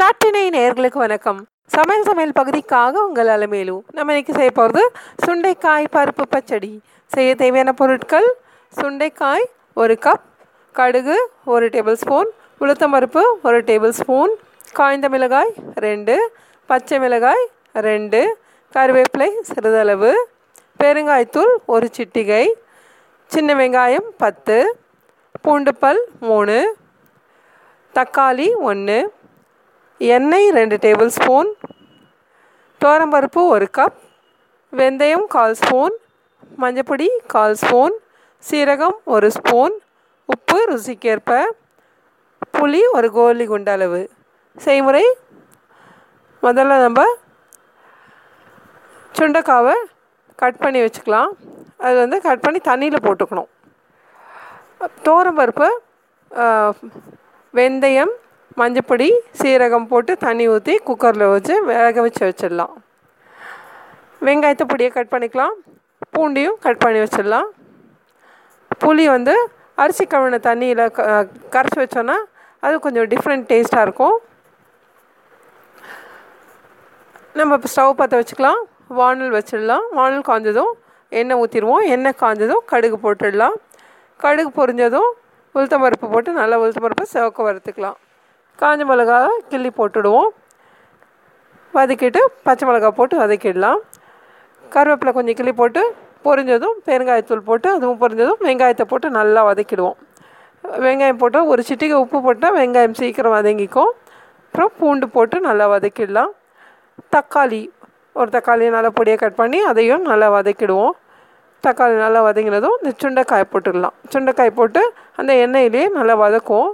லாட்டினை நேர்களுக்கு வணக்கம். சமையல் சமையல் பகுதிக்காக உங்கள் அலமேலு. நம்ம இன்னைக்கு செய்ய போகிறது சுண்டைக்காய் பருப்பு பச்சடி. செய்ய தேவையான பொருட்கள் சுண்டைக்காய் ஒரு கப் கடுகு ஒரு டேபிள் ஸ்பூன் உளுத்தம் பருப்பு ஒரு டேபிள் ஸ்பூன் காய்ந்த மிளகாய் ரெண்டு பச்சை மிளகாய் ரெண்டு கருவேப்பிலை சிறிதளவு பெருங்காய்த்தூள் ஒரு சிட்டிகை சின்ன வெங்காயம் பத்து பூண்டுப்பல் மூணு தக்காளி ஒன்று எண்ணெய் ரெண்டு டேபிள் ஸ்பூன் துவரம்பருப்பு ஒரு கப் வெந்தயம் கால் ஸ்பூன் மஞ்சப்பொடி கால் ஸ்பூன் சீரகம் ஒரு ஸ்பூன் உப்பு ருசிக்கேற்ப புளி ஒரு கோலி குண்டளவு. செய்முறை முதல்ல நம்ம சுண்டைக்காவை கட் பண்ணி வச்சுக்கலாம். அது வந்து கட் பண்ணி தண்ணியில் போட்டுக்கணும். பருப்பு வெந்தயம் மஞ்சப்பொடி சீரகம் போட்டு தண்ணி ஊற்றி குக்கரில் வச்சு வேக வச்சு வச்சிடலாம். வெங்காயத்தை பொடியை கட் பண்ணிக்கலாம். பூண்டியும் கட் பண்ணி வச்சிடலாம். புளி வந்து அரிசி கழுவின தண்ணியில் க கரைச்சி வச்சோன்னா அது கொஞ்சம் டிஃப்ரெண்ட் டேஸ்ட்டாக இருக்கும். நம்ம இப்போ ஸ்டவ் பற்ற வச்சுக்கலாம். வானல் வச்சிடலாம். வானல் காஞ்சதும் எண்ணெய் ஊற்றிடுவோம் எண்ணெய் காய்ஞ்சதும் கடுகு போட்டுடலாம். கடுகு பொரிஞ்சதும் உளுத்தம் பருப்பு போட்டு நல்லா உளுத்தம் பருப்பு சிவக்க வறுத்துக்கலாம். காஞ்ச மிளகா கிள்ளி போட்டுடுவோம். வதக்கிட்டு பச்சை மிளகா போட்டு வதக்கிடலாம். கருவேப்பிலை கொஞ்சம் கிள்ளி போட்டு பொரிஞ்சதும் பெருங்காயத்தூள் போட்டு அதுவும் பொரிஞ்சதும் வெங்காயத்தை போட்டு நல்லா வதக்கிடுவோம். வெங்காயம் போட்டு ஒரு சிட்டிகை உப்பு போட்டால் வெங்காயம் சீக்கிரம் வதங்கிக்கும். அப்புறம் பூண்டு போட்டு நல்லா வதக்கிடலாம். தக்காளி ஒரு தக்காளியை நல்லா பொடியாக கட் பண்ணி அதையும் நல்லா வதக்கிடுவோம். தக்காளி நல்லா வதங்கினதும் இந்த சுண்டைக்காய் போட்டுடலாம். சுண்டைக்காய் போட்டு அந்த எண்ணெயிலே நல்லா வதக்குவோம்.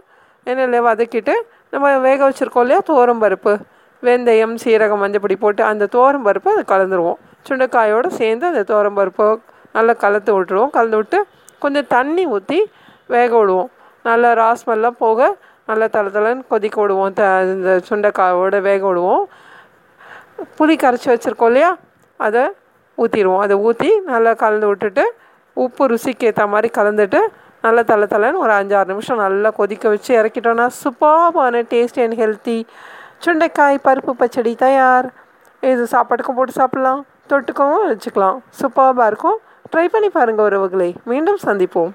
எண்ணெயில் வதக்கிட்டு நம்ம வேக வச்சுருக்கோம் இல்லையா? தோரம் பருப்பு வெந்தயம் சீரகம் மஞ்சப்பொடி போட்டு அந்த தோரம் பருப்பு அதை கலந்துருவோம். சுண்டைக்காயோடு சேர்ந்து அந்த தோரம் பருப்பை நல்லா கலந்து விட்டுருவோம். கலந்து விட்டு கொஞ்சம் தண்ணி ஊற்றி வேக விடுவோம். நல்லா ராஸ்மெல்லாம் போக நல்லா தலை தலைன்னு கொதிக்க விடுவோம். த இந்த சுண்டைக்காயோட வேக விடுவோம். புளி கரைச்சி வச்சுருக்கோம் இல்லையா? அதை ஊற்றிடுவோம் அதை ஊற்றி நல்லா கலந்து விட்டுட்டு உப்பு ருசிக்கு ஏற்ற மாதிரி கலந்துட்டு நல்லா தலை தலைன்னு ஒரு அஞ்சாறு நிமிஷம் நல்லா கொதிக்க வச்சு இறக்கிட்டோன்னா சூப்பரான டேஸ்டி அண்ட் ஹெல்த்தி சுண்டைக்காய் பருப்பு பச்சடி தயார். இது சாப்பாட்டுக்கும் போட்டு சாப்பிட்லாம். தொட்டுக்கவும் வச்சுக்கலாம். சூப்பராக இருக்கும். ட்ரை பண்ணி பாருங்கள் உறவுகளை. மீண்டும் சந்திப்போம்.